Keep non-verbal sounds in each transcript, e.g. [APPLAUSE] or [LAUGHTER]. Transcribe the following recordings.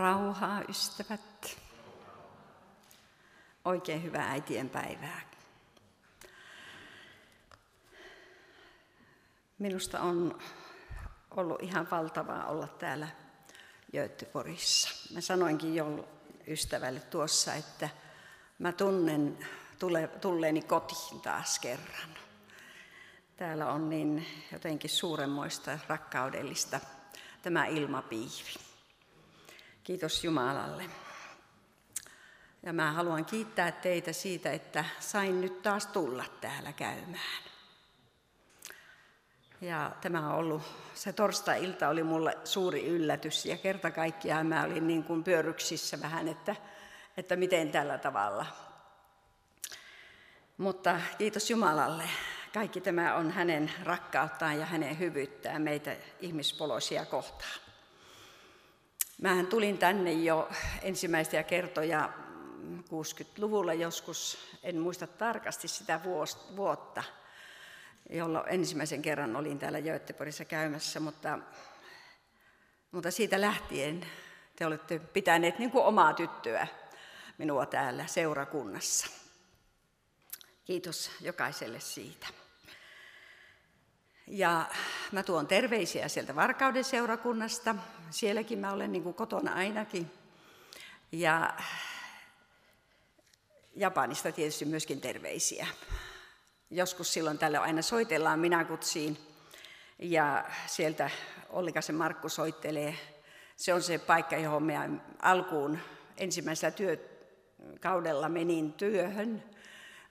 Rauhaa, ystävät. Oikein hyvää äitien päivää. Minusta on ollut ihan valtavaa olla täällä Göteborgissa. Mä sanoinkin jo ystävälle tuossa, että mä tunnen tule, tulleeni kotiin taas kerran. Täällä on niin jotenkin suuremmoista rakkaudellista tämä ilmapiiri. Kiitos Jumalalle. Ja mä haluan kiittää teitä siitä, että sain nyt taas tulla täällä käymään. Ja tämä on ollut, se torstai-ilta oli mulle suuri yllätys ja kerta kaikkiaan mä olin niin kuin pyöryksissä vähän, että, että miten tällä tavalla. Mutta kiitos Jumalalle. Kaikki tämä on hänen rakkauttaan ja hänen hyvyyttään meitä ihmispoloisia kohtaan. Mähän tulin tänne jo ensimmäisiä kertoja 60-luvulla joskus, en muista tarkasti sitä vuotta, jolloin ensimmäisen kerran olin täällä Göteborgissa käymässä, mutta, mutta siitä lähtien te olette pitäneet niin kuin omaa tyttöä minua täällä seurakunnassa. Kiitos jokaiselle siitä. Ja mä tuon terveisiä sieltä Varkauden seurakunnasta. Sielläkin mä olen niin kuin kotona ainakin. Ja Japanista tietysti myöskin terveisiä. Joskus silloin tälle aina soitellaan minä kutsiin. Ja sieltä Ollikasen Markku soittelee. Se on se paikka, johon me alkuun ensimmäisellä työkaudella menin työhön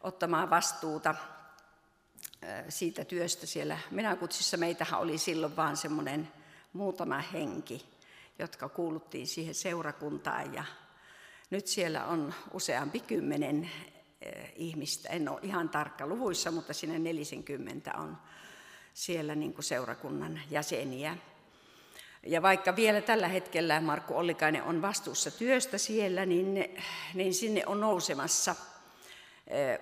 ottamaan vastuuta siitä työstä siellä Minäkutsissa. Meitähän oli silloin vain semmoinen muutama henki, jotka kuuluttiin siihen seurakuntaan ja nyt siellä on useampi kymmenen ihmistä, en ole ihan tarkka luvuissa, mutta sinne 40 on siellä niin kuin seurakunnan jäseniä. Ja vaikka vielä tällä hetkellä Markku Ollikainen on vastuussa työstä siellä, niin, niin sinne on nousemassa –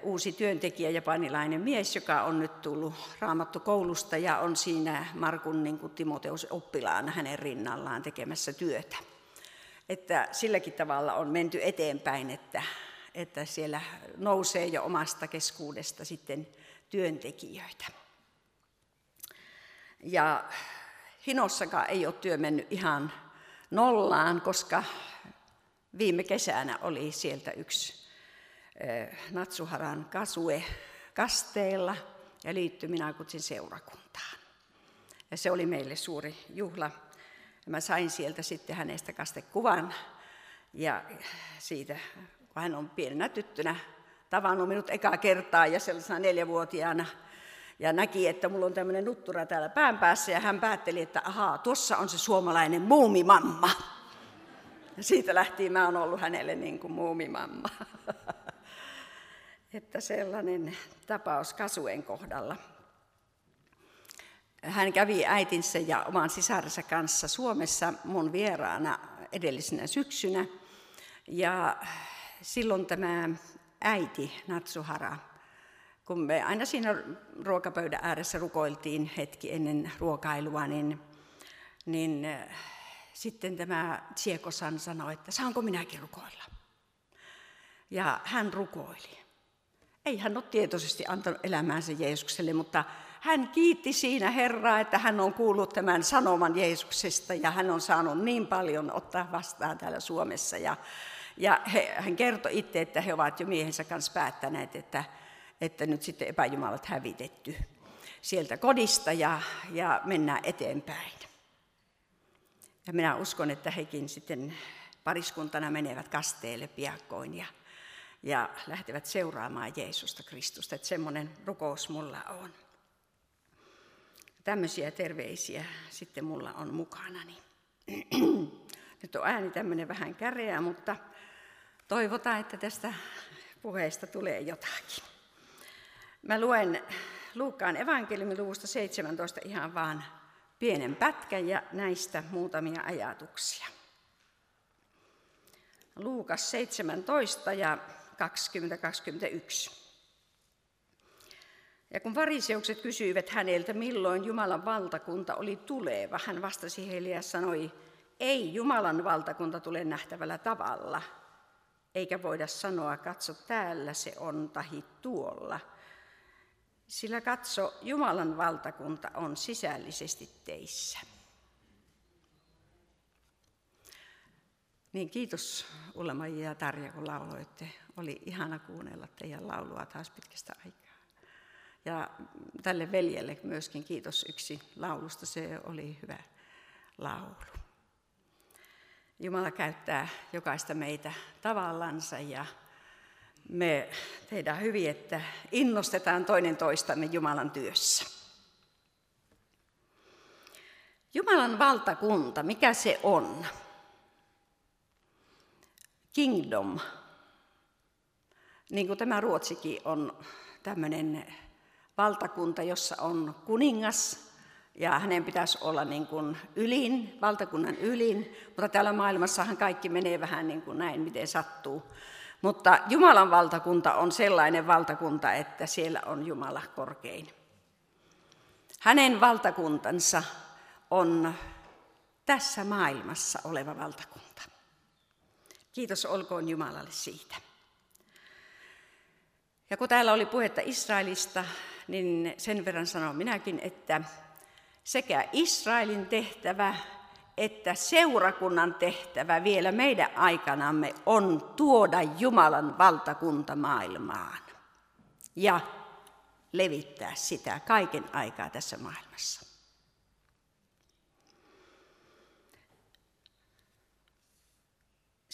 uusi työntekijä, japanilainen mies, joka on nyt tullut raamattokoulusta ja on siinä Markun niin kuin Timoteus oppilaana hänen rinnallaan tekemässä työtä. Että silläkin tavalla on menty eteenpäin, että, että siellä nousee jo omasta keskuudesta sitten työntekijöitä. Ja Hinossakaan ei ole työ mennyt ihan nollaan, koska viime kesänä oli sieltä yksi Natsuharan kasue kasteella ja liittyi Minakutsin seurakuntaan. Ja se oli meille suuri juhla. Mä sain sieltä sitten hänestä kastekuvan ja siitä, kun hän on pienenä tyttönä tavannut minut ekaa kertaa ja sellaisena neljävuotiaana ja näki, että mulla on tämmöinen nuttura täällä pään päässä ja hän päätteli, että ahaa, tuossa on se suomalainen muumimamma. Ja siitä lähtien mä oon ollut hänelle niin kuin muumimamma. [LAUGHS] että sellainen tapaus Kasuen kohdalla. Hän kävi äitinsä ja oman sisarensa kanssa Suomessa mun vieraana edellisenä syksynä. Ja silloin tämä äiti Natsuhara, kun me aina siinä ruokapöydän ääressä rukoiltiin hetki ennen ruokailua, niin, niin äh, sitten tämä Tsiekosan sanoi, että saanko minäkin rukoilla. Ja hän rukoili. Ei hän ole tietoisesti antanut elämäänsä Jeesukselle, mutta hän kiitti siinä Herraa, että hän on kuullut tämän sanoman Jeesuksesta ja hän on saanut niin paljon ottaa vastaan täällä Suomessa. Ja, ja he, hän kertoi itse, että he ovat jo miehensä kanssa päättäneet, että, että nyt sitten epäjumalat hävitetty sieltä kodista ja, ja mennään eteenpäin. Ja minä uskon, että hekin sitten pariskuntana menevät kasteelle piakkoin ja ja lähtevät seuraamaan Jeesusta Kristusta. Että semmoinen rukous mulla on. Tämmöisiä terveisiä sitten mulla on mukanani. [CLEARS THROAT] Nyt on ääni tämmöinen vähän käreä, mutta toivotaan, että tästä puheesta tulee jotakin. Mä luen Luukkaan evankeliumin luvusta 17 ihan vaan pienen pätkän ja näistä muutamia ajatuksia. Luukas 17 ja 2021. Ja kun variseukset kysyivät häneltä, milloin Jumalan valtakunta oli tuleva, hän vastasi heille ja sanoi, ei Jumalan valtakunta tule nähtävällä tavalla, eikä voida sanoa, katso täällä se on tahi tuolla. Sillä katso, Jumalan valtakunta on sisällisesti teissä. Niin kiitos ulla ja Tarja, kun lauloitte. Oli ihana kuunnella teidän laulua taas pitkästä aikaa. Ja tälle veljelle myöskin kiitos yksi laulusta, se oli hyvä laulu. Jumala käyttää jokaista meitä tavallansa ja me tehdään hyvin, että innostetaan toinen toistamme Jumalan työssä. Jumalan valtakunta, mikä se on? Kingdom. Niin kuin tämä ruotsikin on tämmöinen valtakunta, jossa on kuningas ja hänen pitäisi olla niin kuin ylin, valtakunnan ylin, mutta täällä maailmassahan kaikki menee vähän niin kuin näin, miten sattuu. Mutta Jumalan valtakunta on sellainen valtakunta, että siellä on Jumala korkein. Hänen valtakuntansa on tässä maailmassa oleva valtakunta. Kiitos olkoon Jumalalle siitä. Ja kun täällä oli puhetta Israelista, niin sen verran sanon minäkin, että sekä Israelin tehtävä että seurakunnan tehtävä vielä meidän aikanamme on tuoda Jumalan valtakunta maailmaan ja levittää sitä kaiken aikaa tässä maailmassa.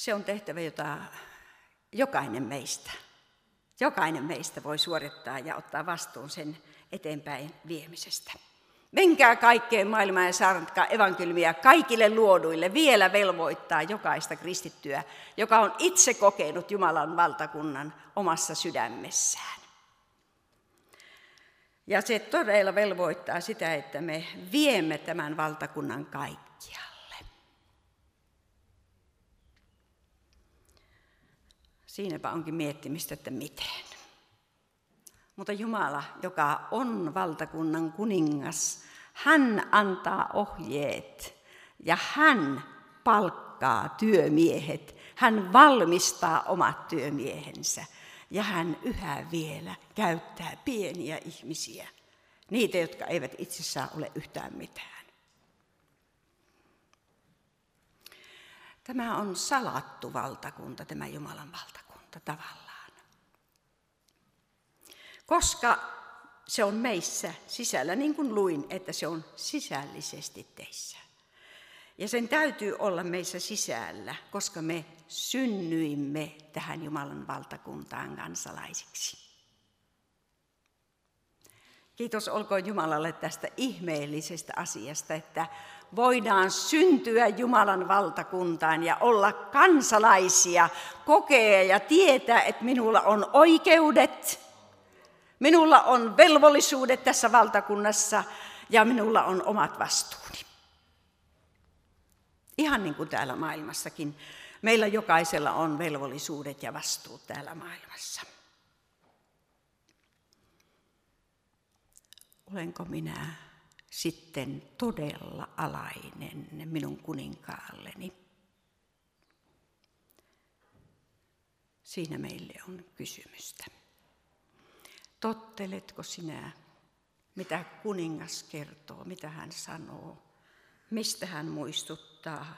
Se on tehtävä, jota jokainen meistä, jokainen meistä voi suorittaa ja ottaa vastuun sen eteenpäin viemisestä. Menkää kaikkeen maailmaan ja saarnatkaa evankeliumia kaikille luoduille. Vielä velvoittaa jokaista kristittyä, joka on itse kokenut Jumalan valtakunnan omassa sydämessään. Ja se todella velvoittaa sitä, että me viemme tämän valtakunnan kaikkialle. Siinäpä onkin miettimistä, että miten. Mutta Jumala, joka on valtakunnan kuningas, hän antaa ohjeet ja hän palkkaa työmiehet. Hän valmistaa omat työmiehensä ja hän yhä vielä käyttää pieniä ihmisiä, niitä, jotka eivät itsessään ole yhtään mitään. Tämä on salattu valtakunta, tämä Jumalan valtakunta tavallaan koska se on meissä sisällä, niin kuin luin, että se on sisällisesti teissä. Ja sen täytyy olla meissä sisällä, koska me synnyimme tähän Jumalan valtakuntaan kansalaisiksi. Kiitos olkoon Jumalalle tästä ihmeellisestä asiasta, että voidaan syntyä Jumalan valtakuntaan ja olla kansalaisia, kokea ja tietää, että minulla on oikeudet, Minulla on velvollisuudet tässä valtakunnassa ja minulla on omat vastuuni. Ihan niin kuin täällä maailmassakin. Meillä jokaisella on velvollisuudet ja vastuut täällä maailmassa. Olenko minä sitten todella alainen minun kuninkaalleni? Siinä meille on kysymystä. Totteletko sinä, mitä kuningas kertoo, mitä hän sanoo, mistä hän muistuttaa?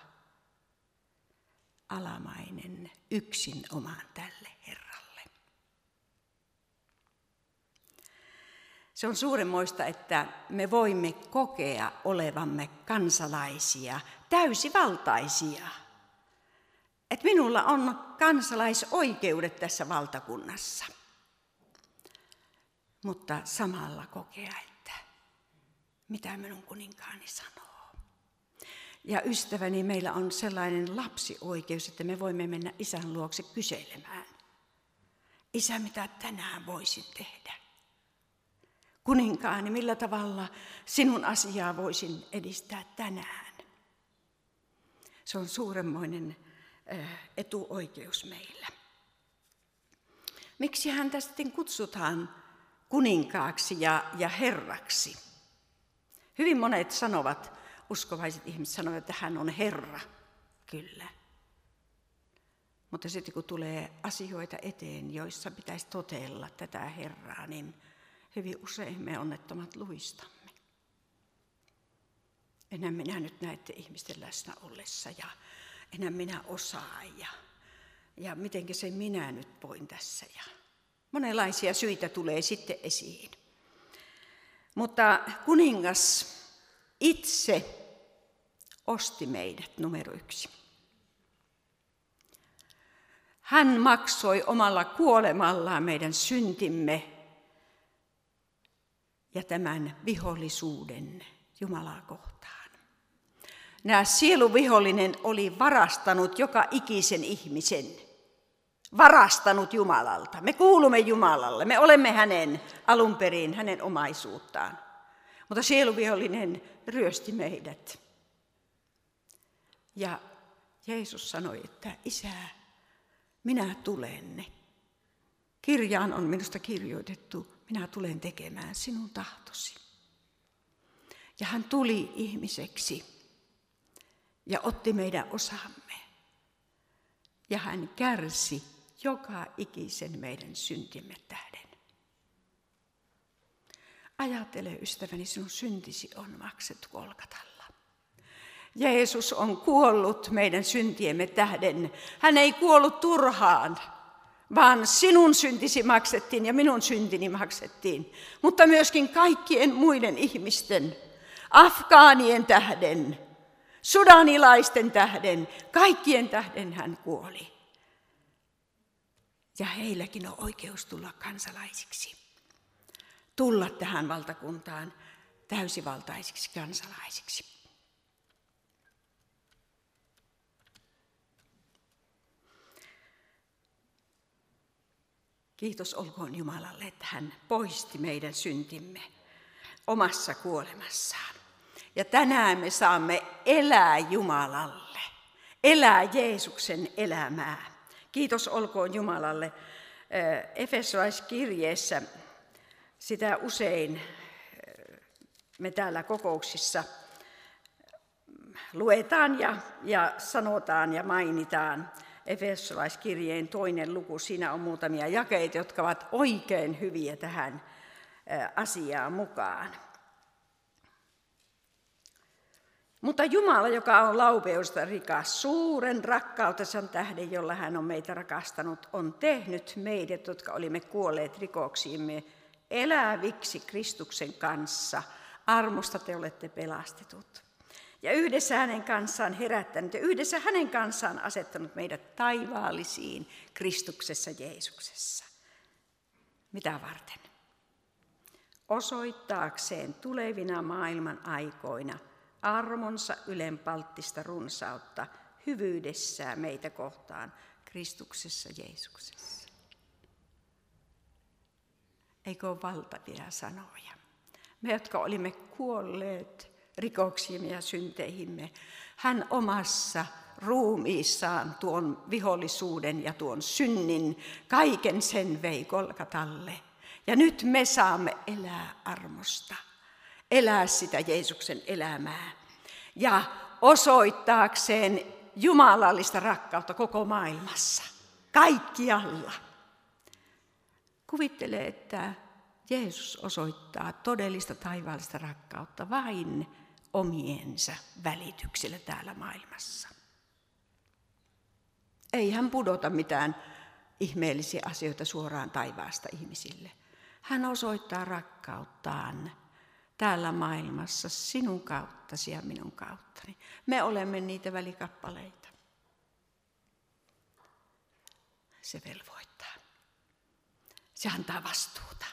Alamainen yksin omaan tälle Herralle. Se on suuremmoista, että me voimme kokea olevamme kansalaisia, täysivaltaisia. Että minulla on kansalaisoikeudet tässä valtakunnassa mutta samalla kokea, että mitä minun kuninkaani sanoo. Ja ystäväni, meillä on sellainen lapsioikeus, että me voimme mennä isän luokse kyselemään. Isä, mitä tänään voisin tehdä? Kuninkaani, millä tavalla sinun asiaa voisin edistää tänään? Se on suuremmoinen etuoikeus meillä. Miksi hän sitten kutsutaan kuninkaaksi ja, ja herraksi. Hyvin monet sanovat uskovaiset ihmiset sanoivat, että hän on Herra. Kyllä. Mutta sitten kun tulee asioita eteen, joissa pitäisi totella tätä Herraa, niin hyvin usein me onnettomat luistamme. Enää minä nyt näette ihmisten läsnä ollessa ja enää minä osaan ja, ja miten se minä nyt voin tässä. Ja monenlaisia syitä tulee sitten esiin. Mutta kuningas itse osti meidät numero yksi. Hän maksoi omalla kuolemallaan meidän syntimme ja tämän vihollisuuden Jumalaa kohtaan. Nämä sieluvihollinen oli varastanut joka ikisen ihmisen. Varastanut Jumalalta. Me kuulumme Jumalalle. Me olemme hänen alun perin, hänen omaisuuttaan. Mutta sieluvihollinen ryösti meidät. Ja Jeesus sanoi, että isä, minä tulen. Kirjaan on minusta kirjoitettu, minä tulen tekemään sinun tahtosi. Ja hän tuli ihmiseksi ja otti meidän osamme. Ja hän kärsi joka ikisen meidän syntimme tähden. Ajattele, ystäväni, sinun syntisi on maksettu kolkatalla. Jeesus on kuollut meidän syntiemme tähden. Hän ei kuollut turhaan, vaan sinun syntisi maksettiin ja minun syntini maksettiin. Mutta myöskin kaikkien muiden ihmisten, afgaanien tähden, sudanilaisten tähden, kaikkien tähden hän kuoli. Ja heilläkin on oikeus tulla kansalaisiksi. Tulla tähän valtakuntaan täysivaltaisiksi kansalaisiksi. Kiitos olkoon Jumalalle, että hän poisti meidän syntimme omassa kuolemassaan. Ja tänään me saamme elää Jumalalle, elää Jeesuksen elämää. Kiitos olkoon Jumalalle. Efesolaiskirjeessä sitä usein me täällä kokouksissa luetaan ja, ja sanotaan ja mainitaan. Efesolaiskirjeen toinen luku, siinä on muutamia jakeita, jotka ovat oikein hyviä tähän asiaan mukaan. Mutta Jumala, joka on laupeusta rikas, suuren rakkautensa tähden, jolla hän on meitä rakastanut, on tehnyt meidät, jotka olimme kuolleet rikoksiimme, eläviksi Kristuksen kanssa. Armosta te olette pelastetut ja yhdessä hänen kanssaan herättänyt ja yhdessä hänen kanssaan asettanut meidät taivaallisiin Kristuksessa Jeesuksessa. Mitä varten? Osoittaakseen tulevina maailman aikoina armonsa ylenpalttista runsautta hyvyydessään meitä kohtaan Kristuksessa Jeesuksessa. Eikö ole valtavia sanoja? Me, jotka olimme kuolleet rikoksiimme ja synteihimme. Hän omassa ruumiissaan tuon vihollisuuden ja tuon synnin, kaiken sen vei Kolkatalle. Ja nyt me saamme elää armosta, elää sitä Jeesuksen elämää ja osoittaakseen jumalallista rakkautta koko maailmassa, kaikkialla. Kuvittele, että Jeesus osoittaa todellista taivaallista rakkautta vain omiensa välityksellä täällä maailmassa. Ei hän pudota mitään ihmeellisiä asioita suoraan taivaasta ihmisille. Hän osoittaa rakkauttaan täällä maailmassa sinun kauttasi ja minun kauttani. Me olemme niitä välikappaleita. Se velvoittaa. Se antaa vastuuta.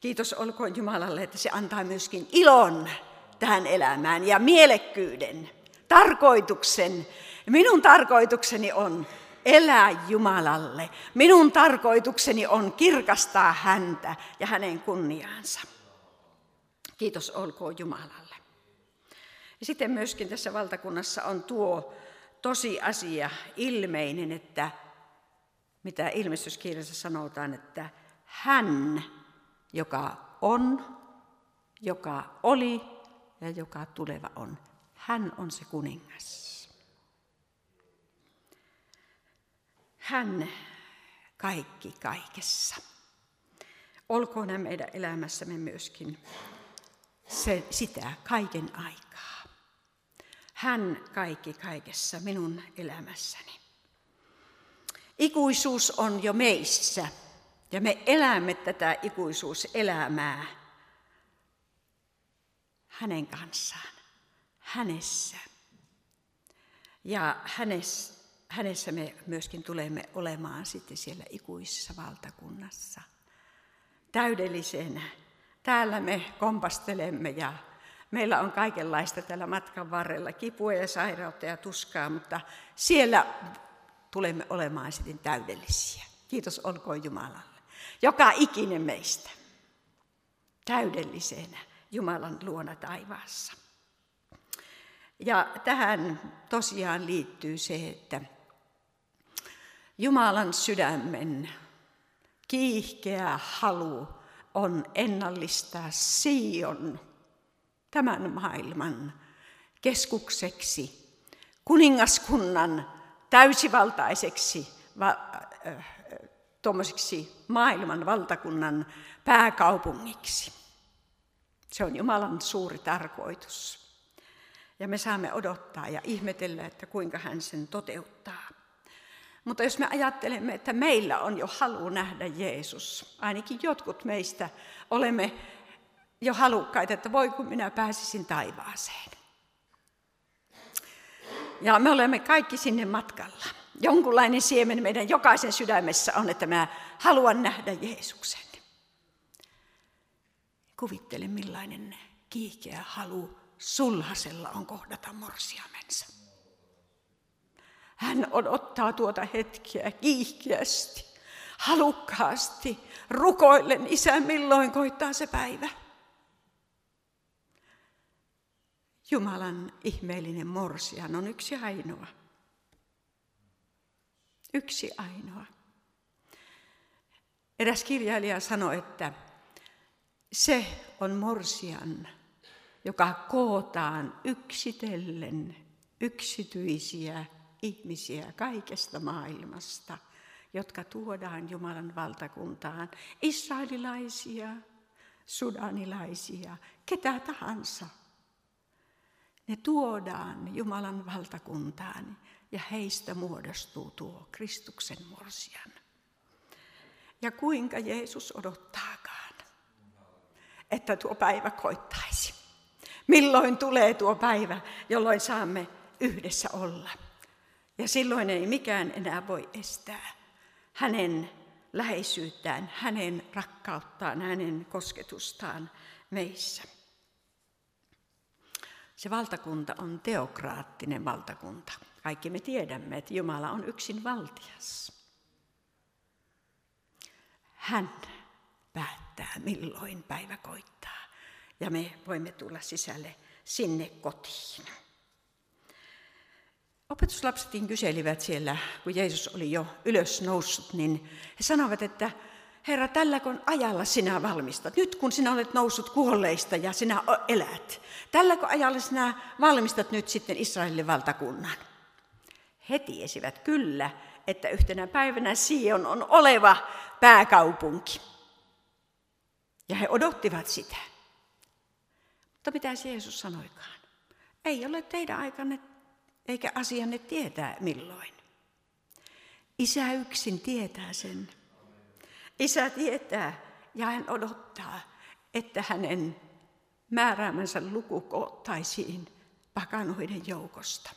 Kiitos olkoon Jumalalle, että se antaa myöskin ilon tähän elämään ja mielekkyyden, tarkoituksen. Minun tarkoitukseni on elää Jumalalle. Minun tarkoitukseni on kirkastaa häntä ja hänen kunniaansa. Kiitos olkoon Jumalalle. Ja sitten myöskin tässä valtakunnassa on tuo tosiasia ilmeinen, että mitä ilmestyskirjassa sanotaan, että hän, joka on, joka oli ja joka tuleva on. Hän on se kuningas. Hän kaikki kaikessa. Olkoon meidän elämässämme myöskin se, sitä kaiken aikaa. Hän kaikki kaikessa minun elämässäni. Ikuisuus on jo meissä ja me elämme tätä ikuisuuselämää hänen kanssaan, hänessä. Ja hänessä, hänessä me myöskin tulemme olemaan sitten siellä ikuisessa valtakunnassa täydellisenä. Täällä me kompastelemme ja meillä on kaikenlaista tällä matkan varrella, kipua ja sairautta ja tuskaa, mutta siellä tulemme olemaan sitten täydellisiä. Kiitos olkoon Jumalalle. Joka ikinen meistä täydellisenä Jumalan luona taivaassa. Ja tähän tosiaan liittyy se, että Jumalan sydämen kiihkeä halu on ennallistaa Sion tämän maailman keskukseksi, kuningaskunnan täysivaltaiseksi va, äh, maailman valtakunnan pääkaupungiksi. Se on Jumalan suuri tarkoitus. Ja me saamme odottaa ja ihmetellä, että kuinka hän sen toteuttaa. Mutta jos me ajattelemme, että meillä on jo halu nähdä Jeesus, ainakin jotkut meistä olemme jo halukkaita, että voi kun minä pääsisin taivaaseen. Ja me olemme kaikki sinne matkalla. Jonkunlainen siemen meidän jokaisen sydämessä on, että mä haluan nähdä Jeesuksen. Kuvittele millainen kiihkeä halu sulhasella on kohdata morsiamensa. Hän odottaa tuota hetkeä kiihkeästi, halukkaasti, rukoillen isä, milloin koittaa se päivä. Jumalan ihmeellinen morsian on yksi ainoa. Yksi ainoa. Eräs kirjailija sanoi, että se on morsian, joka kootaan yksitellen yksityisiä ihmisiä kaikesta maailmasta, jotka tuodaan Jumalan valtakuntaan. Israelilaisia, sudanilaisia, ketä tahansa. Ne tuodaan Jumalan valtakuntaan ja heistä muodostuu tuo Kristuksen morsian. Ja kuinka Jeesus odottaakaan, että tuo päivä koittaisi. Milloin tulee tuo päivä, jolloin saamme yhdessä olla. Ja silloin ei mikään enää voi estää hänen läheisyyttään, hänen rakkauttaan, hänen kosketustaan meissä. Se valtakunta on teokraattinen valtakunta. Kaikki me tiedämme, että Jumala on yksin valtias. Hän päättää, milloin päivä koittaa. Ja me voimme tulla sisälle sinne kotiin. Opetuslapsetkin kyselivät siellä, kun Jeesus oli jo ylös noussut, niin he sanovat, että Herra, tälläkö ajalla sinä valmistat? Nyt kun sinä olet noussut kuolleista ja sinä elät, tälläkö ajalla sinä valmistat nyt sitten Israelin valtakunnan? He tiesivät kyllä, että yhtenä päivänä Sion on oleva pääkaupunki. Ja he odottivat sitä. Mutta mitä Jeesus sanoikaan? Ei ole teidän aikanne eikä asianne tietää milloin. Isä yksin tietää sen. Isä tietää ja hän odottaa, että hänen määräämänsä luku koottaisiin pakanoiden joukosta.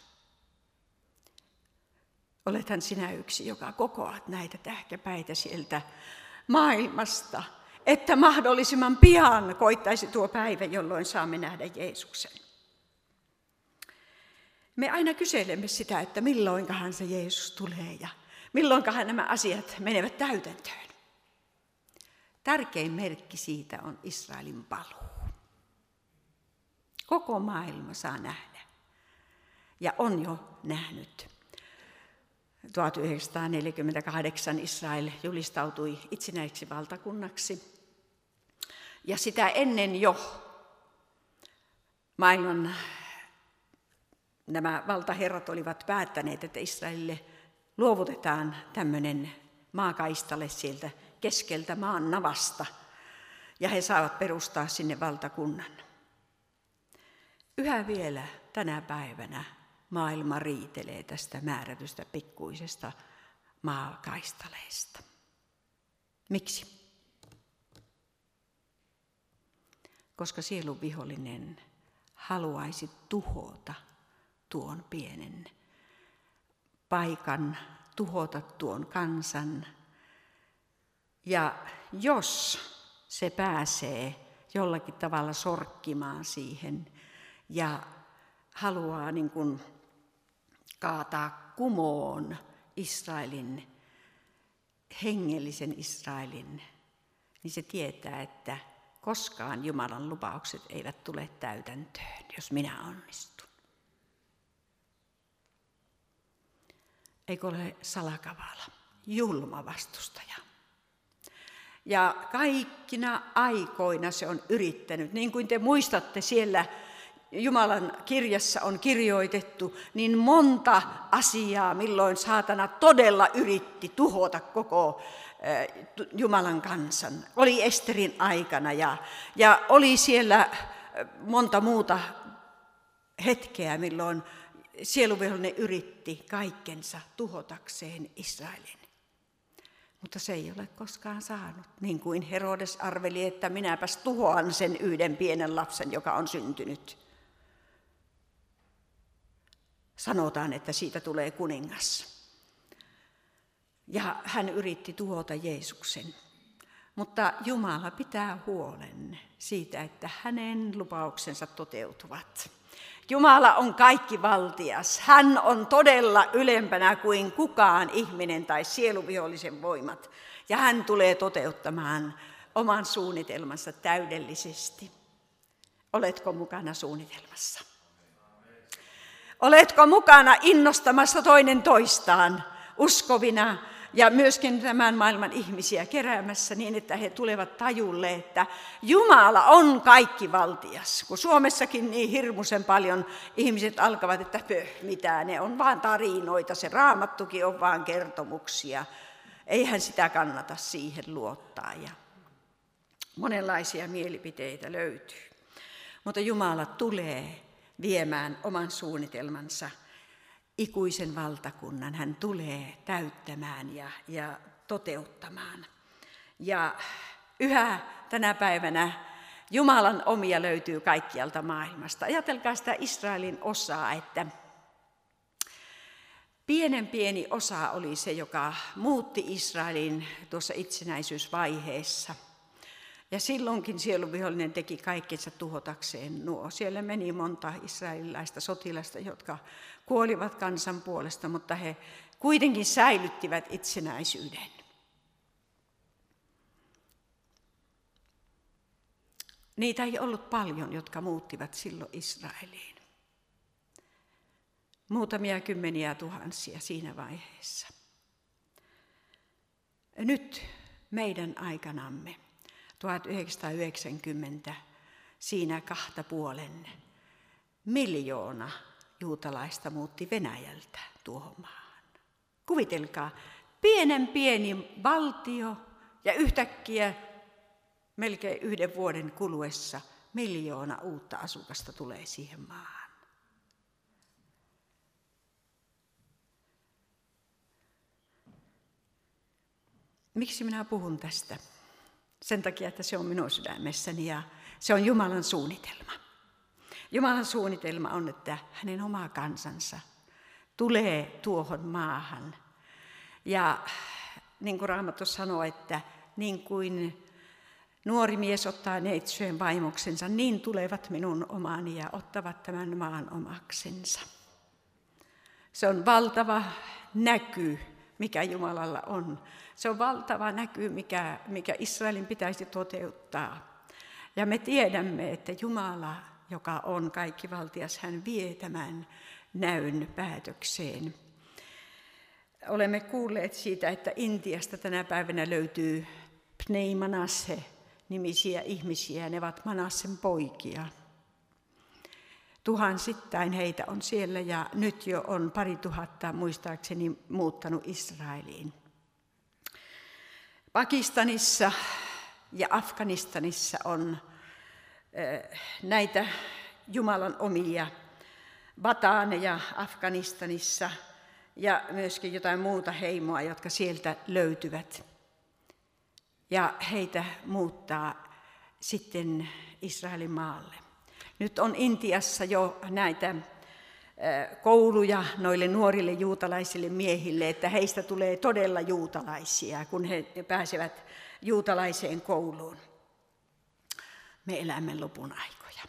Olethan sinä yksi, joka kokoat näitä tähkäpäitä sieltä maailmasta, että mahdollisimman pian koittaisi tuo päivä, jolloin saamme nähdä Jeesuksen. Me aina kyselemme sitä, että milloinkahan se Jeesus tulee ja milloinkahan nämä asiat menevät täytäntöön. Tärkein merkki siitä on Israelin paluu. Koko maailma saa nähdä ja on jo nähnyt. 1948 Israel julistautui itsenäiseksi valtakunnaksi. Ja sitä ennen jo maailman nämä valtaherrat olivat päättäneet, että Israelille luovutetaan tämmöinen maakaistalle sieltä keskeltä maan navasta, ja he saavat perustaa sinne valtakunnan. Yhä vielä tänä päivänä maailma riitelee tästä määrätystä pikkuisesta maakaistaleesta. Miksi? Koska sielun vihollinen haluaisi tuhota tuon pienen paikan, tuhota tuon kansan. Ja jos se pääsee jollakin tavalla sorkkimaan siihen ja haluaa niin kuin kaataa kumoon Israelin, hengellisen Israelin, niin se tietää, että koskaan Jumalan lupaukset eivät tule täytäntöön, jos minä onnistun. Eikö ole salakavala, julma vastustaja? Ja kaikkina aikoina se on yrittänyt, niin kuin te muistatte siellä Jumalan kirjassa on kirjoitettu niin monta asiaa, milloin saatana todella yritti tuhota koko eh, Jumalan kansan. Oli Esterin aikana ja, ja oli siellä eh, monta muuta hetkeä, milloin sieluvihollinen yritti kaikkensa tuhotakseen Israelin. Mutta se ei ole koskaan saanut, niin kuin Herodes arveli, että minäpäs tuhoan sen yhden pienen lapsen, joka on syntynyt sanotaan, että siitä tulee kuningas. Ja hän yritti tuhota Jeesuksen. Mutta Jumala pitää huolen siitä, että hänen lupauksensa toteutuvat. Jumala on kaikki valtias. Hän on todella ylempänä kuin kukaan ihminen tai sieluvihollisen voimat. Ja hän tulee toteuttamaan oman suunnitelmansa täydellisesti. Oletko mukana suunnitelmassa? Oletko mukana innostamassa toinen toistaan uskovina ja myöskin tämän maailman ihmisiä keräämässä niin, että he tulevat tajulle, että Jumala on kaikki valtias. Kun Suomessakin niin hirmuisen paljon ihmiset alkavat, että pöh, mitä ne on vaan tarinoita, se raamattukin on vaan kertomuksia. Eihän sitä kannata siihen luottaa ja monenlaisia mielipiteitä löytyy. Mutta Jumala tulee viemään oman suunnitelmansa ikuisen valtakunnan. Hän tulee täyttämään ja, ja toteuttamaan. Ja yhä tänä päivänä Jumalan omia löytyy kaikkialta maailmasta. Ajatelkaa sitä Israelin osaa, että pienen pieni osa oli se, joka muutti Israelin tuossa itsenäisyysvaiheessa – ja silloinkin sieluvihollinen teki kaikkensa tuhotakseen nuo. Siellä meni monta israelilaista sotilasta, jotka kuolivat kansan puolesta, mutta he kuitenkin säilyttivät itsenäisyyden. Niitä ei ollut paljon, jotka muuttivat silloin Israeliin. Muutamia kymmeniä tuhansia siinä vaiheessa. Nyt meidän aikanamme 1990 siinä kahta puolen miljoona juutalaista muutti Venäjältä tuohon maahan. Kuvitelkaa, pienen pieni valtio ja yhtäkkiä melkein yhden vuoden kuluessa miljoona uutta asukasta tulee siihen maahan. Miksi minä puhun tästä? Sen takia, että se on minun sydämessäni ja se on Jumalan suunnitelma. Jumalan suunnitelma on, että hänen oma kansansa tulee tuohon maahan. Ja niin kuin Raamattu sanoo, että niin kuin nuori mies ottaa neitsyön vaimoksensa, niin tulevat minun omani ja ottavat tämän maan omaksensa. Se on valtava näky mikä Jumalalla on. Se on valtava näky, mikä, mikä Israelin pitäisi toteuttaa. Ja me tiedämme, että Jumala, joka on kaikki valtias, hän vie tämän näyn päätökseen. Olemme kuulleet siitä, että Intiasta tänä päivänä löytyy Pnei Manasse nimisiä ihmisiä, ne ovat Manassen poikia. Tuhansittain heitä on siellä ja nyt jo on pari tuhatta muistaakseni muuttanut Israeliin. Pakistanissa ja Afganistanissa on näitä Jumalan omia bataaneja Afganistanissa ja myöskin jotain muuta heimoa, jotka sieltä löytyvät. Ja heitä muuttaa sitten Israelin maalle. Nyt on Intiassa jo näitä kouluja noille nuorille juutalaisille miehille, että heistä tulee todella juutalaisia, kun he pääsevät juutalaiseen kouluun. Me elämme lopun aikoja.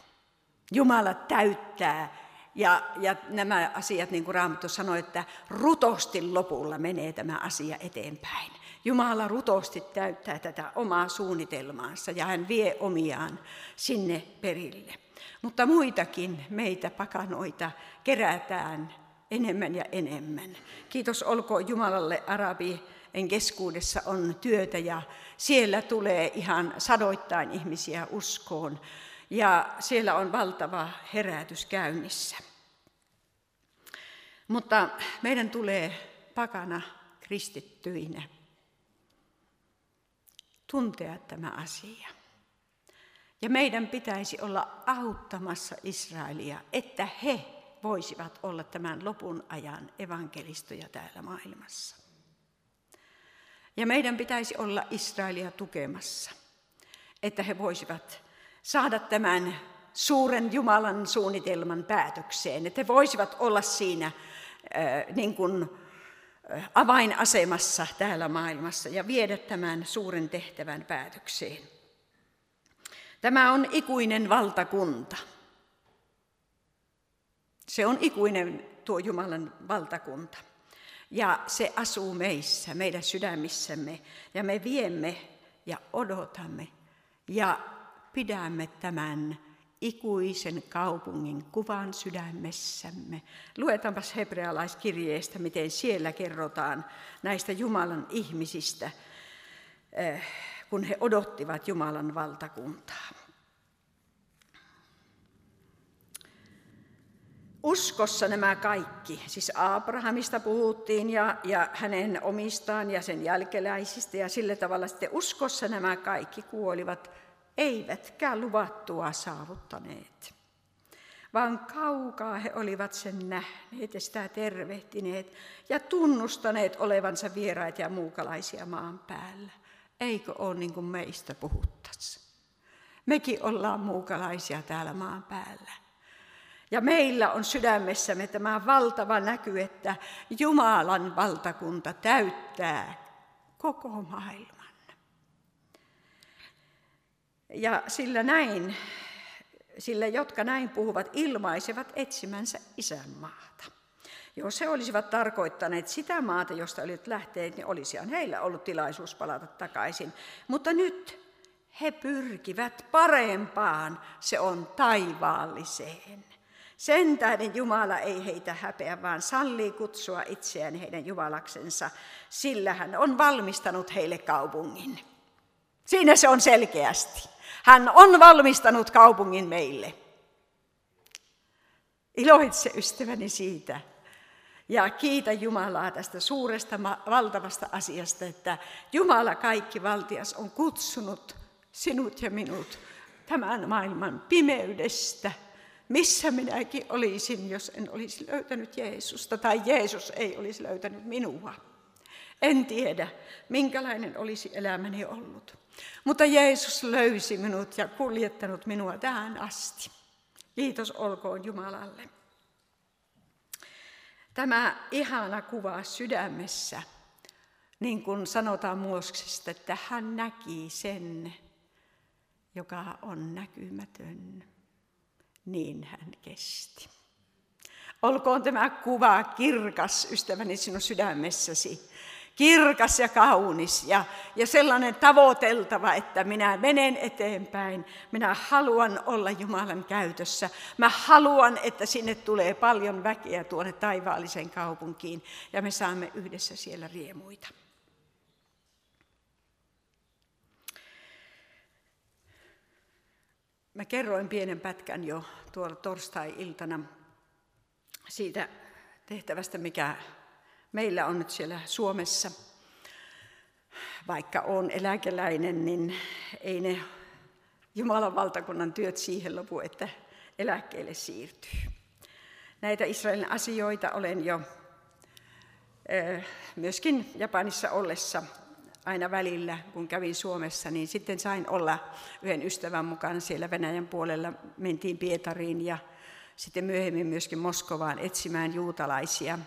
Jumala täyttää ja, ja nämä asiat, niin kuin Raamattu sanoi, että rutosti lopulla menee tämä asia eteenpäin. Jumala rutosti täyttää tätä omaa suunnitelmaansa ja hän vie omiaan sinne perille. Mutta muitakin meitä pakanoita kerätään enemmän ja enemmän. Kiitos olkoon Jumalalle arabi en keskuudessa on työtä ja siellä tulee ihan sadoittain ihmisiä uskoon ja siellä on valtava herätys käynnissä. Mutta meidän tulee pakana kristittyinä tuntea tämä asia. Ja meidän pitäisi olla auttamassa Israelia, että he voisivat olla tämän lopun ajan evankelistoja täällä maailmassa. Ja meidän pitäisi olla Israelia tukemassa, että he voisivat saada tämän suuren Jumalan suunnitelman päätökseen, että he voisivat olla siinä äh, niin kuin, avainasemassa täällä maailmassa ja viedä tämän suuren tehtävän päätökseen. Tämä on ikuinen valtakunta. Se on ikuinen tuo Jumalan valtakunta. Ja se asuu meissä, meidän sydämissämme. Ja me viemme ja odotamme ja pidämme tämän ikuisen kaupungin kuvan sydämessämme. Luetaanpas hebrealaiskirjeestä, miten siellä kerrotaan näistä Jumalan ihmisistä, eh, kun he odottivat Jumalan valtakuntaa. Uskossa nämä kaikki, siis Abrahamista puhuttiin ja, ja hänen omistaan ja sen jälkeläisistä ja sillä tavalla sitten uskossa nämä kaikki kuolivat, eivätkä luvattua saavuttaneet. Vaan kaukaa he olivat sen nähneet ja sitä tervehtineet ja tunnustaneet olevansa vieraita ja muukalaisia maan päällä. Eikö ole niin kuin meistä puhuttaisiin? Mekin ollaan muukalaisia täällä maan päällä. Ja meillä on sydämessämme tämä valtava näky, että Jumalan valtakunta täyttää koko maailman. Ja sillä näin, sillä jotka näin puhuvat, ilmaisevat etsimänsä isänmaata. Jos he olisivat tarkoittaneet sitä maata, josta olivat lähteet, niin olisihan heillä ollut tilaisuus palata takaisin. Mutta nyt he pyrkivät parempaan, se on taivaalliseen. Sen tähden Jumala ei heitä häpeä, vaan sallii kutsua itseään heidän Jumalaksensa, sillä hän on valmistanut heille kaupungin. Siinä se on selkeästi. Hän on valmistanut kaupungin meille. Iloitse ystäväni siitä. Ja kiitä Jumalaa tästä suuresta, valtavasta asiasta, että Jumala kaikki valtias on kutsunut sinut ja minut tämän maailman pimeydestä – missä minäkin olisin, jos en olisi löytänyt Jeesusta tai Jeesus ei olisi löytänyt minua. En tiedä, minkälainen olisi elämäni ollut. Mutta Jeesus löysi minut ja kuljettanut minua tähän asti. Kiitos olkoon Jumalalle. Tämä ihana kuva sydämessä, niin kuin sanotaan Mooksesta, että hän näki sen, joka on näkymätön niin hän kesti. Olkoon tämä kuva kirkas, ystäväni, sinun sydämessäsi. Kirkas ja kaunis ja, ja sellainen tavoiteltava, että minä menen eteenpäin. Minä haluan olla Jumalan käytössä. Mä haluan, että sinne tulee paljon väkeä tuonne taivaalliseen kaupunkiin ja me saamme yhdessä siellä riemuita. Mä kerroin pienen pätkän jo tuolla torstai-iltana siitä tehtävästä, mikä meillä on nyt siellä Suomessa. Vaikka on eläkeläinen, niin ei ne Jumalan valtakunnan työt siihen lopu, että eläkkeelle siirtyy. Näitä Israelin asioita olen jo myöskin Japanissa ollessa aina välillä, kun kävin Suomessa, niin sitten sain olla yhden ystävän mukana siellä Venäjän puolella. Mentiin Pietariin ja sitten myöhemmin myöskin Moskovaan etsimään juutalaisia.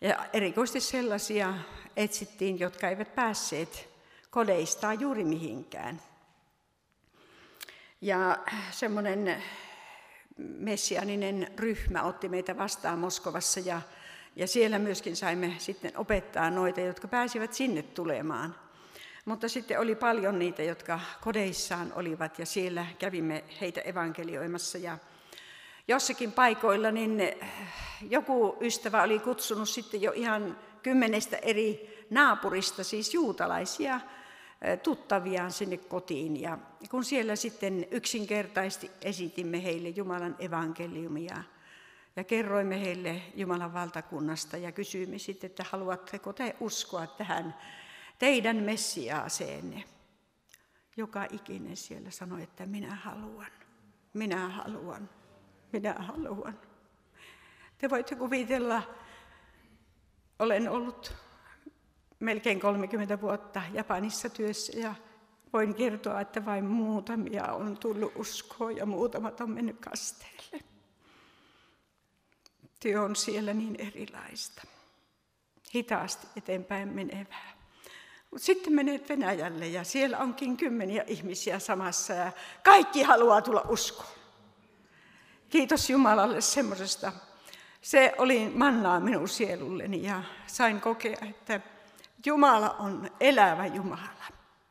Ja erikoisesti sellaisia etsittiin, jotka eivät päässeet kodeistaan juuri mihinkään. Ja semmoinen messianinen ryhmä otti meitä vastaan Moskovassa ja, ja siellä myöskin saimme sitten opettaa noita, jotka pääsivät sinne tulemaan. Mutta sitten oli paljon niitä, jotka kodeissaan olivat ja siellä kävimme heitä evankelioimassa. Ja jossakin paikoilla niin joku ystävä oli kutsunut sitten jo ihan kymmenestä eri naapurista, siis juutalaisia, tuttaviaan sinne kotiin. Ja kun siellä sitten yksinkertaisesti esitimme heille Jumalan evankeliumia ja kerroimme heille Jumalan valtakunnasta ja kysyimme sitten, että haluatteko te uskoa tähän teidän Messiaaseenne. Joka ikinen siellä sanoi, että minä haluan, minä haluan, minä haluan. Te voitte kuvitella, olen ollut melkein 30 vuotta Japanissa työssä ja voin kertoa, että vain muutamia on tullut uskoa ja muutamat on mennyt kasteelle. Työ on siellä niin erilaista, hitaasti eteenpäin menevää. Mutta sitten menet Venäjälle ja siellä onkin kymmeniä ihmisiä samassa ja kaikki haluaa tulla uskoon. Kiitos Jumalalle semmoisesta. Se oli mannaa minun sielulleni ja sain kokea, että Jumala on elävä Jumala.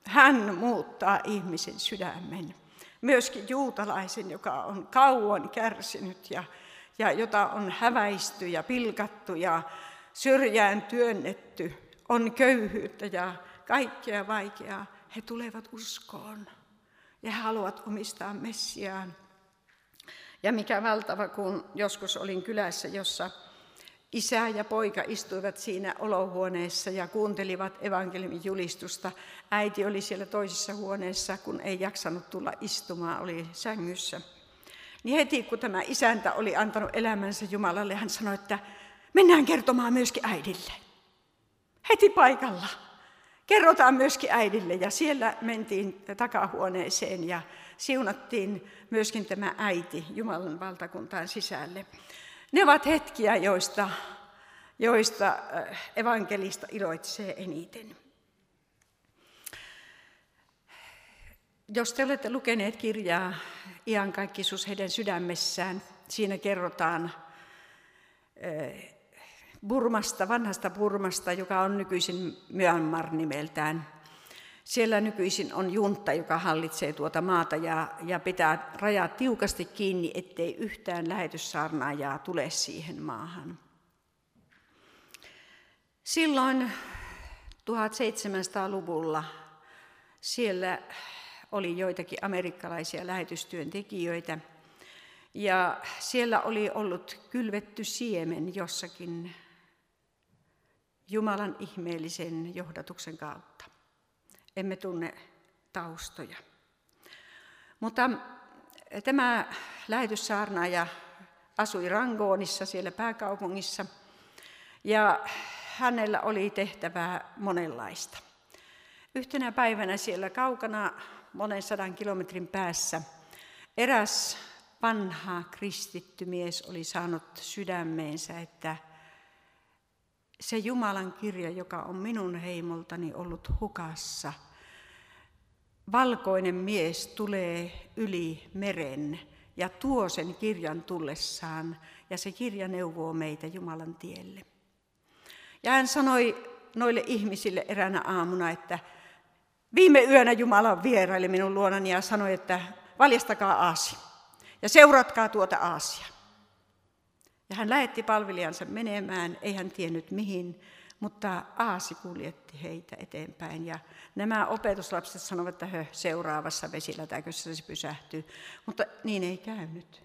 Hän muuttaa ihmisen sydämen. Myöskin juutalaisen, joka on kauan kärsinyt ja, ja jota on häväisty ja pilkattu ja syrjään työnnetty, on köyhyyttä ja kaikkea vaikeaa. He tulevat uskoon ja haluavat omistaa Messiaan. Ja mikä valtava, kun joskus olin kylässä, jossa Isä ja poika istuivat siinä olohuoneessa ja kuuntelivat evankeliumin julistusta. Äiti oli siellä toisessa huoneessa, kun ei jaksanut tulla istumaan, oli sängyssä. Niin heti kun tämä isäntä oli antanut elämänsä Jumalalle, hän sanoi, että mennään kertomaan myöskin äidille. Heti paikalla. Kerrotaan myöskin äidille ja siellä mentiin takahuoneeseen ja siunattiin myöskin tämä äiti Jumalan valtakuntaan sisälle. Ne ovat hetkiä, joista, joista äh, evankelista iloitsee eniten. Jos te olette lukeneet kirjaa Iankaikkisuus heidän sydämessään, siinä kerrotaan äh, Burmasta, vanhasta Burmasta, joka on nykyisin Myanmar nimeltään. Siellä nykyisin on junta, joka hallitsee tuota maata ja, ja pitää rajat tiukasti kiinni, ettei yhtään lähetyssaarnaajaa tule siihen maahan. Silloin 1700-luvulla siellä oli joitakin amerikkalaisia lähetystyöntekijöitä ja siellä oli ollut kylvetty siemen jossakin Jumalan ihmeellisen johdatuksen kautta emme tunne taustoja. Mutta tämä lähetyssaarnaaja asui Rangoonissa siellä pääkaupungissa ja hänellä oli tehtävää monenlaista. Yhtenä päivänä siellä kaukana monen sadan kilometrin päässä eräs vanha kristitty mies oli saanut sydämeensä, että se Jumalan kirja, joka on minun heimoltani ollut hukassa, valkoinen mies tulee yli meren ja tuo sen kirjan tullessaan, ja se kirja neuvoo meitä Jumalan tielle. Ja hän sanoi noille ihmisille eräänä aamuna, että viime yönä Jumala vieraili minun luonani ja sanoi, että valjastakaa Aasi ja seuratkaa tuota Aasia. Ja hän lähetti palvelijansa menemään, ei hän tiennyt mihin, mutta Aasi kuljetti heitä eteenpäin. Ja nämä opetuslapset sanovat, että he seuraavassa vesilätäkössä se pysähtyy, mutta niin ei käynyt.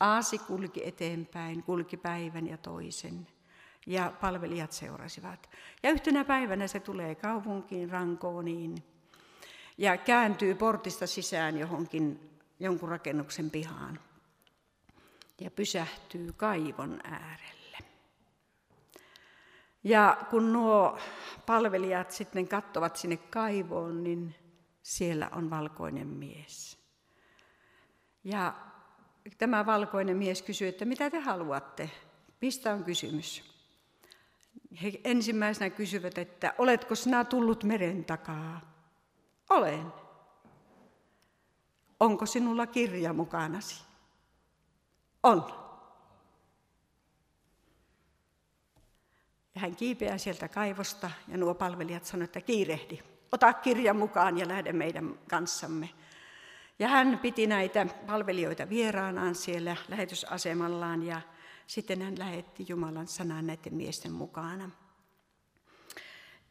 Aasi kulki eteenpäin, kulki päivän ja toisen ja palvelijat seurasivat. Ja yhtenä päivänä se tulee kaupunkiin, Rankooniin ja kääntyy portista sisään johonkin jonkun rakennuksen pihaan ja pysähtyy kaivon äärelle. Ja kun nuo palvelijat sitten katsovat sinne kaivoon, niin siellä on valkoinen mies. Ja tämä valkoinen mies kysyy, että mitä te haluatte? Mistä on kysymys? He ensimmäisenä kysyvät, että oletko sinä tullut meren takaa? Olen. Onko sinulla kirja mukanasi? On. Ja hän kiipeää sieltä kaivosta ja nuo palvelijat sanoivat, että kiirehdi, ota kirja mukaan ja lähde meidän kanssamme. Ja hän piti näitä palvelijoita vieraanaan siellä lähetysasemallaan ja sitten hän lähetti Jumalan sanan näiden miesten mukana.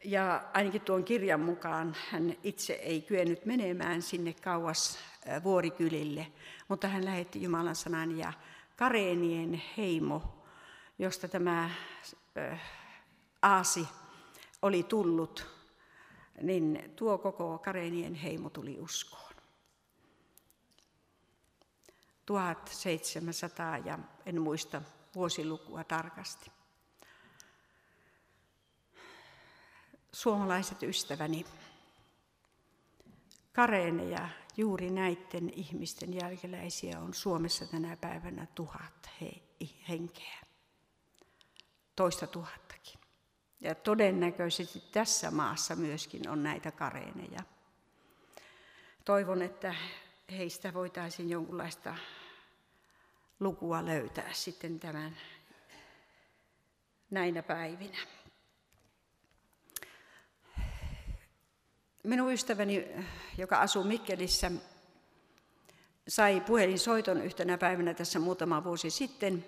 Ja ainakin tuon kirjan mukaan hän itse ei kyennyt menemään sinne kauas vuorikylille, mutta hän lähetti Jumalan sanan ja Kareenien heimo, josta tämä Aasi oli tullut, niin tuo koko Kareenien heimo tuli uskoon. 1700 ja en muista vuosilukua tarkasti. Suomalaiset ystäväni, kareeneja, juuri näiden ihmisten jälkeläisiä on Suomessa tänä päivänä tuhat henkeä. Toista tuhattakin. Ja todennäköisesti tässä maassa myöskin on näitä kareeneja. Toivon, että heistä voitaisiin jonkunlaista lukua löytää sitten tämän näinä päivinä. Minun ystäväni, joka asuu Mikkelissä, sai puhelinsoiton yhtenä päivänä tässä muutama vuosi sitten,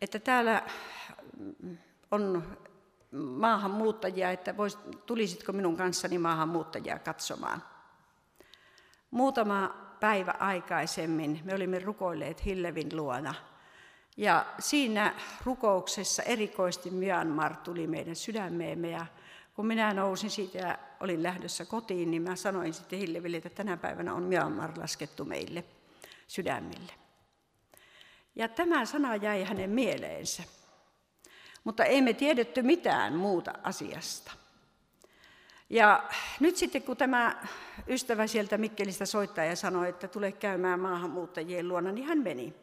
että täällä on maahanmuuttajia, että vois, tulisitko minun kanssani maahanmuuttajia katsomaan. Muutama päivä aikaisemmin me olimme rukoilleet Hillevin luona. Ja siinä rukouksessa erikoisesti Myanmar tuli meidän sydämeemme. Ja kun minä nousin siitä ja olin lähdössä kotiin, niin mä sanoin sitten Hilleville, että tänä päivänä on Myanmar laskettu meille sydämille. Ja tämä sana jäi hänen mieleensä. Mutta ei me tiedetty mitään muuta asiasta. Ja nyt sitten kun tämä ystävä sieltä Mikkelistä soittaa ja sanoi, että tule käymään maahanmuuttajien luona, niin hän meni.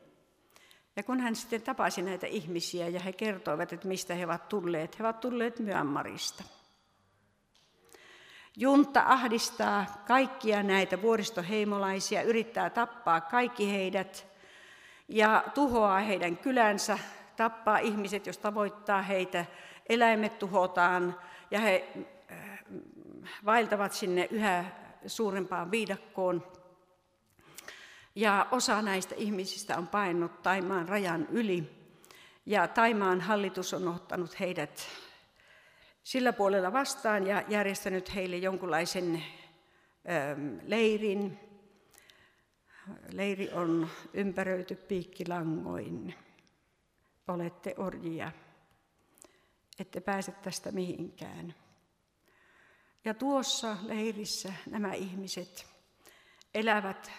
Ja kun hän sitten tapasi näitä ihmisiä ja he kertoivat, että mistä he ovat tulleet, he ovat tulleet Myanmarista. Junta ahdistaa kaikkia näitä vuoristoheimolaisia, yrittää tappaa kaikki heidät ja tuhoaa heidän kylänsä, tappaa ihmiset, jos tavoittaa heitä, eläimet tuhotaan ja he vaeltavat sinne yhä suurempaan viidakkoon. Ja osa näistä ihmisistä on painut Taimaan rajan yli. Ja Taimaan hallitus on ottanut heidät sillä puolella vastaan ja järjestänyt heille jonkunlaisen leirin. Leiri on ympäröity piikkilangoin. Olette orjia, ette pääse tästä mihinkään. Ja tuossa leirissä nämä ihmiset elävät,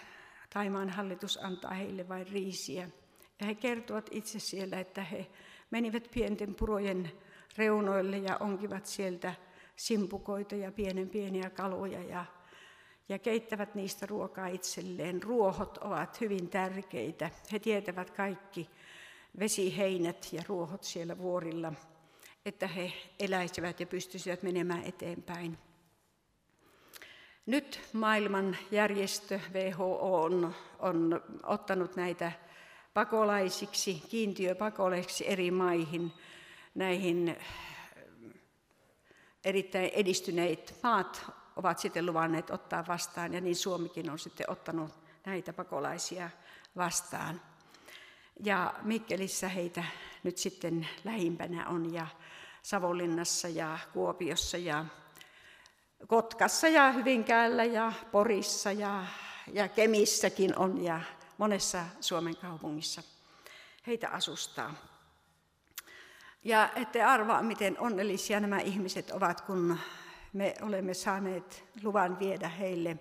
Taimaan hallitus antaa heille vain riisiä. Ja he kertovat itse siellä, että he menivät pienten purojen reunoille ja onkivat sieltä simpukoita ja pienen pieniä kaloja ja, ja keittävät niistä ruokaa itselleen. Ruohot ovat hyvin tärkeitä. He tietävät kaikki vesiheinät ja ruohot siellä vuorilla, että he eläisivät ja pystyisivät menemään eteenpäin. Nyt maailman järjestö WHO on, on ottanut näitä pakolaisiksi, kiintiöpakolaisiksi eri maihin, näihin erittäin edistyneet maat ovat sitten luvanneet ottaa vastaan, ja niin Suomikin on sitten ottanut näitä pakolaisia vastaan. Ja Mikkelissä heitä nyt sitten lähimpänä on, ja Savonlinnassa ja Kuopiossa ja Kotkassa ja Hyvinkäällä ja Porissa ja, ja Kemissäkin on ja monessa Suomen kaupungissa heitä asustaa. Ja ette arvaa, miten onnellisia nämä ihmiset ovat, kun me olemme saaneet luvan viedä heille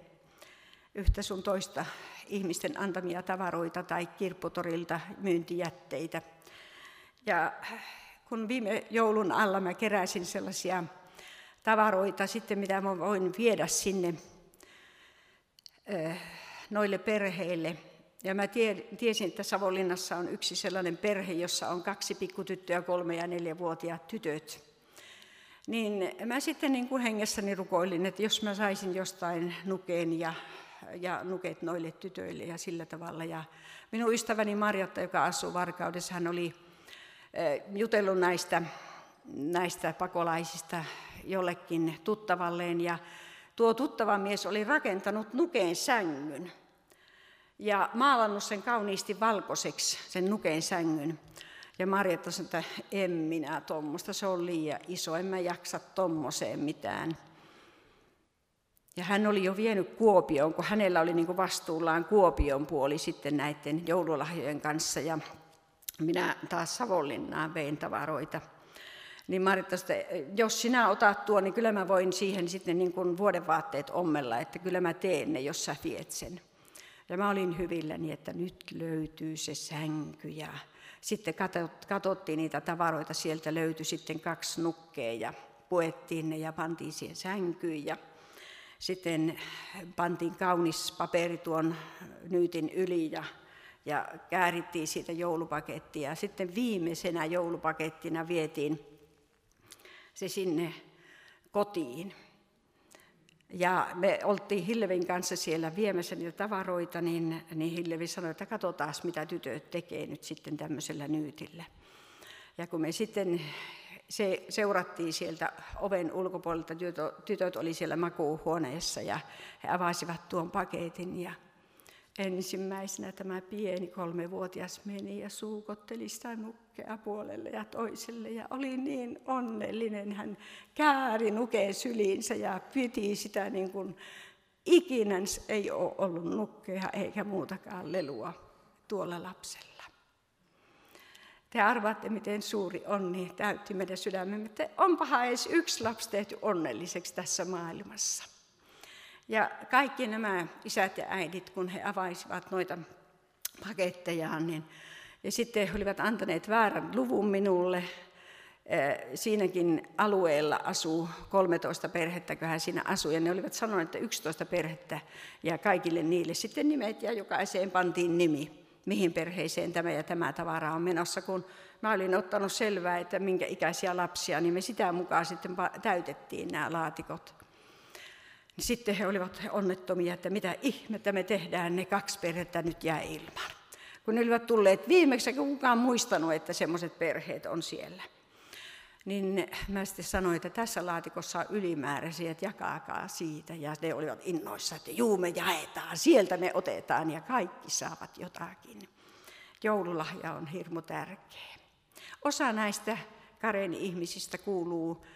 yhtä sun toista ihmisten antamia tavaroita tai kirpputorilta myyntijätteitä. Ja kun viime joulun alla mä keräsin sellaisia tavaroita sitten, mitä mä voin viedä sinne noille perheille. Ja mä tiesin, että Savonlinnassa on yksi sellainen perhe, jossa on kaksi pikkutyttöä, kolme- ja neljävuotiaat tytöt. Niin mä sitten niin kuin hengessäni rukoilin, että jos mä saisin jostain nukeen ja, ja nuket noille tytöille ja sillä tavalla. Ja minun ystäväni Marjatta, joka asuu Varkaudessa, hän oli jutellut näistä, näistä pakolaisista jollekin tuttavalleen ja tuo tuttava mies oli rakentanut nukeen sängyn ja maalannut sen kauniisti valkoiseksi, sen nukeen sängyn. Ja Marjatta sanoi, että en minä tuommoista, se on liian iso, en mä jaksa tuommoiseen mitään. Ja hän oli jo vienyt Kuopioon, kun hänellä oli niin vastuullaan Kuopion puoli sitten näiden joululahjojen kanssa. Ja minä taas Savonlinnaan vein tavaroita. Niin Maritta jos sinä otat tuon, niin kyllä mä voin siihen sitten niin kuin vuodenvaatteet ommella, että kyllä mä teen ne, jos sä viet sen. Ja mä olin hyvilläni, että nyt löytyy se sänky ja sitten katsottiin niitä tavaroita, sieltä löytyi sitten kaksi nukkea ja puettiin ne ja pantiin siihen sänkyyn ja sitten pantiin kaunis paperi tuon nyytin yli ja ja käärittiin siitä joulupakettia. Sitten viimeisenä joulupakettina vietiin se sinne kotiin. Ja me oltiin Hillevin kanssa siellä viemässä niitä tavaroita, niin, niin Hillevi sanoi, että katsotaan mitä tytöt tekee nyt sitten tämmöisellä nyytillä. Ja kun me sitten se, seurattiin sieltä oven ulkopuolelta, tytöt, tytöt oli siellä makuuhuoneessa ja he avasivat tuon paketin ja Ensimmäisenä tämä pieni kolmevuotias meni ja suukotteli sitä nukkea puolelle ja toiselle ja oli niin onnellinen. Hän kääri nukeen syliinsä ja piti sitä niin kuin ikinä ei ole ollut nukkea eikä muutakaan lelua tuolla lapsella. Te arvaatte, miten suuri onni täytti meidän sydämemme, että onpahan edes yksi lapsi tehty onnelliseksi tässä maailmassa. Ja kaikki nämä isät ja äidit, kun he avaisivat noita pakettejaan, niin, ja sitten he olivat antaneet väärän luvun minulle. Siinäkin alueella asuu 13 perhettä, kun siinä asui, ja ne olivat sanoneet, että 11 perhettä, ja kaikille niille sitten nimet, ja jokaiseen pantiin nimi, mihin perheeseen tämä ja tämä tavara on menossa, kun mä olin ottanut selvää, että minkä ikäisiä lapsia, niin me sitä mukaan sitten täytettiin nämä laatikot. Niin sitten he olivat onnettomia, että mitä ihmettä me tehdään, ne kaksi perhettä nyt jää ilman. Kun ne olivat tulleet viimeksi, eikä kukaan muistanut, että semmoiset perheet on siellä. Niin mä sitten sanoin, että tässä laatikossa on ylimääräisiä, että jakaakaa siitä. Ja ne olivat innoissa, että juu me jaetaan, sieltä me otetaan ja kaikki saavat jotakin. Joululahja on hirmu tärkeä. Osa näistä Kareni ihmisistä kuuluu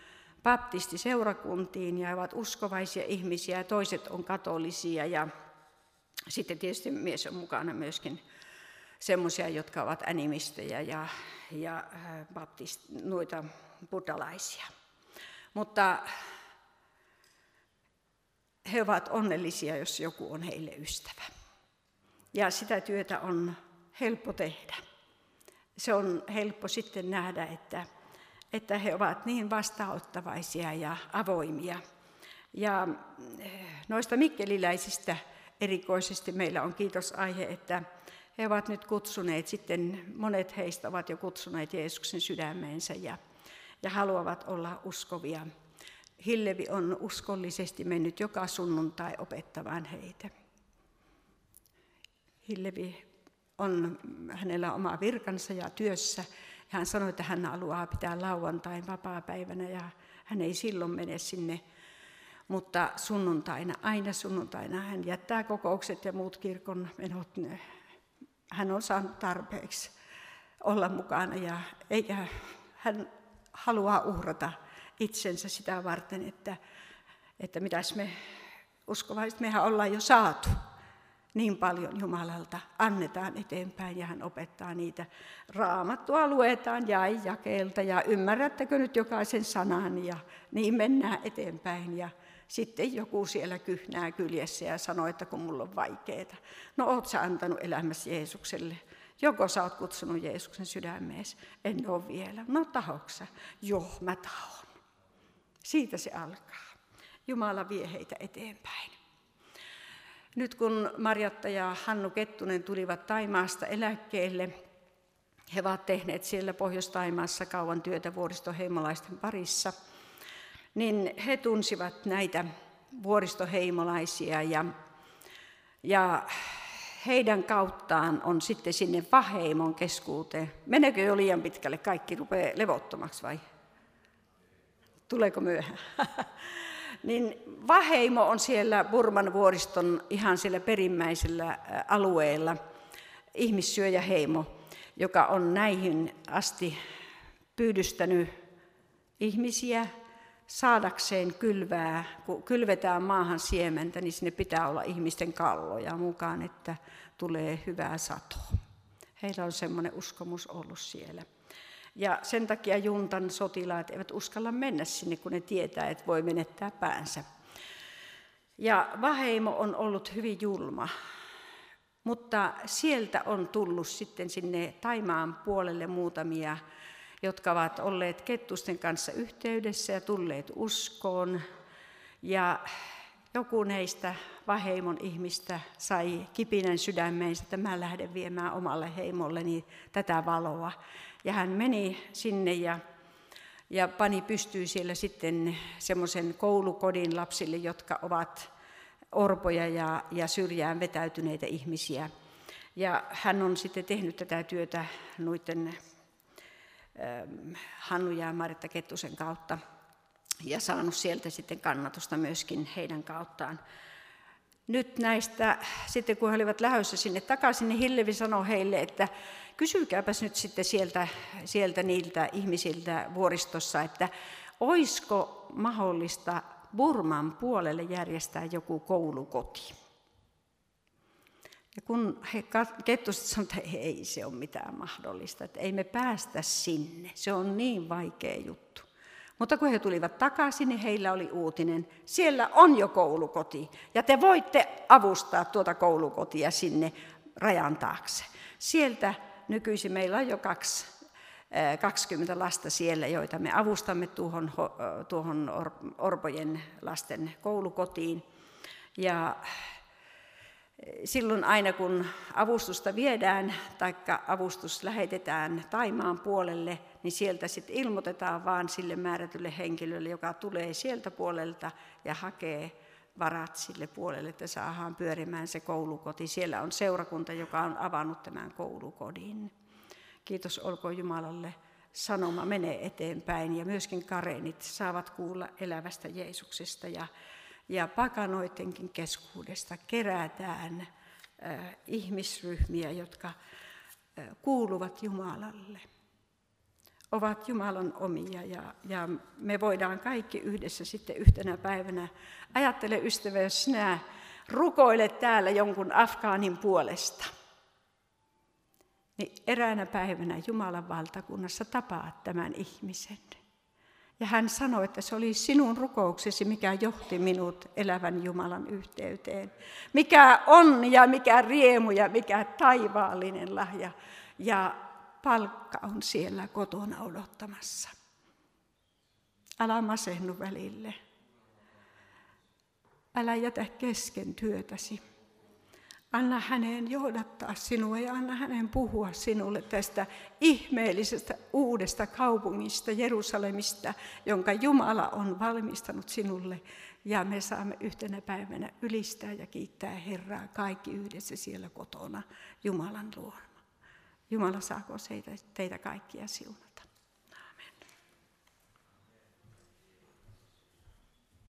baptistiseurakuntiin ja ovat uskovaisia ihmisiä ja toiset on katolisia ja sitten tietysti mies on mukana myöskin semmoisia, jotka ovat animistejä ja, ja äh, baptist, noita buddhalaisia. Mutta he ovat onnellisia, jos joku on heille ystävä. Ja sitä työtä on helppo tehdä. Se on helppo sitten nähdä, että että he ovat niin vastaanottavaisia ja avoimia. Ja eh, noista mikkeliläisistä erikoisesti meillä on kiitosaihe, että he ovat nyt kutsuneet, sitten monet heistä ovat jo kutsuneet Jeesuksen sydämeensä ja, ja haluavat olla uskovia. Hillevi on uskollisesti mennyt joka sunnuntai opettamaan heitä. Hillevi on, hänellä oma virkansa ja työssä hän sanoi, että hän haluaa pitää lauantain vapaa-päivänä ja hän ei silloin mene sinne. Mutta sunnuntaina, aina sunnuntaina hän jättää kokoukset ja muut kirkon menot. Hän on saanut tarpeeksi olla mukana ja eikä hän haluaa uhrata itsensä sitä varten, että, että mitäs me uskovaiset, mehän ollaan jo saatu niin paljon Jumalalta, annetaan eteenpäin ja hän opettaa niitä. Raamattua luetaan ja jakeelta ja ymmärrättekö nyt jokaisen sanan ja niin mennään eteenpäin ja sitten joku siellä kyhnää kyljessä ja sanoo, että kun mulla on vaikeeta. No oot sä antanut elämässä Jeesukselle? Joko sä oot kutsunut Jeesuksen sydämeesi? En ole vielä. No tahoksa? Joo, mä tahon. Siitä se alkaa. Jumala vie heitä eteenpäin. Nyt kun Marjatta ja Hannu Kettunen tulivat Taimaasta eläkkeelle, he ovat tehneet siellä Pohjois-Taimaassa kauan työtä vuoristoheimolaisten parissa, niin he tunsivat näitä vuoristoheimolaisia ja, ja heidän kauttaan on sitten sinne Vaheimon keskuuteen. Menekö jo liian pitkälle? Kaikki rupeaa levottomaksi vai? Tuleeko myöhään? [LAUGHS] niin Vaheimo on siellä Burman vuoriston ihan siellä perimmäisellä alueella ihmissyöjäheimo, joka on näihin asti pyydystänyt ihmisiä saadakseen kylvää, kun kylvetään maahan siementä, niin sinne pitää olla ihmisten kalloja mukaan, että tulee hyvää satoa. Heillä on semmoinen uskomus ollut siellä. Ja sen takia juntan sotilaat eivät uskalla mennä sinne, kun ne tietää, että voi menettää päänsä. Ja Vaheimo on ollut hyvin julma, mutta sieltä on tullut sitten sinne Taimaan puolelle muutamia, jotka ovat olleet kettusten kanssa yhteydessä ja tulleet uskoon. Ja joku näistä Vaheimon ihmistä sai kipinän sydämeensä, että mä lähden viemään omalle heimolleni tätä valoa. Ja hän meni sinne ja, ja pani pystyy siellä sitten semmoisen koulukodin lapsille, jotka ovat orpoja ja, ja syrjään vetäytyneitä ihmisiä. Ja hän on sitten tehnyt tätä työtä noiden ähm, Hannu ja Marita Kettusen kautta ja saanut sieltä sitten kannatusta myöskin heidän kauttaan nyt näistä, sitten kun he olivat lähdössä sinne takaisin, niin Hillevi sanoi heille, että kysykääpäs nyt sitten sieltä, sieltä niiltä ihmisiltä vuoristossa, että oisko mahdollista Burman puolelle järjestää joku koulukoti. Ja kun he kettuset sanoivat, että ei se ole mitään mahdollista, että ei me päästä sinne, se on niin vaikea juttu. Mutta kun he tulivat takaisin, niin heillä oli uutinen. Siellä on jo koulukoti ja te voitte avustaa tuota koulukotia sinne rajan taakse. Sieltä nykyisin meillä on jo kaksi 20 lasta siellä, joita me avustamme tuohon, tuohon Orpojen lasten koulukotiin. Ja silloin aina kun avustusta viedään tai avustus lähetetään Taimaan puolelle, niin sieltä sitten ilmoitetaan vaan sille määrätylle henkilölle, joka tulee sieltä puolelta ja hakee varat sille puolelle, että saadaan pyörimään se koulukoti. Siellä on seurakunta, joka on avannut tämän koulukodin. Kiitos olkoon Jumalalle. Sanoma menee eteenpäin ja myöskin karenit saavat kuulla elävästä Jeesuksesta ja ja pakanoidenkin keskuudesta kerätään ihmisryhmiä, jotka kuuluvat Jumalalle, ovat Jumalan omia ja, ja me voidaan kaikki yhdessä sitten yhtenä päivänä. Ajattele ystävä, jos sinä rukoilet täällä jonkun Afgaanin puolesta, niin eräänä päivänä Jumalan valtakunnassa tapaat tämän ihmisen. Ja hän sanoi, että se oli sinun rukouksesi, mikä johti minut elävän Jumalan yhteyteen. Mikä on ja mikä riemu ja mikä taivaallinen lahja. Ja palkka on siellä kotona odottamassa. Älä masennu välille. Älä jätä kesken työtäsi. Anna hänen johdattaa sinua ja anna hänen puhua sinulle tästä ihmeellisestä uudesta kaupungista, Jerusalemista, jonka Jumala on valmistanut sinulle. Ja me saamme yhtenä päivänä ylistää ja kiittää Herraa kaikki yhdessä siellä kotona Jumalan luona. Jumala saako teitä kaikkia siunata.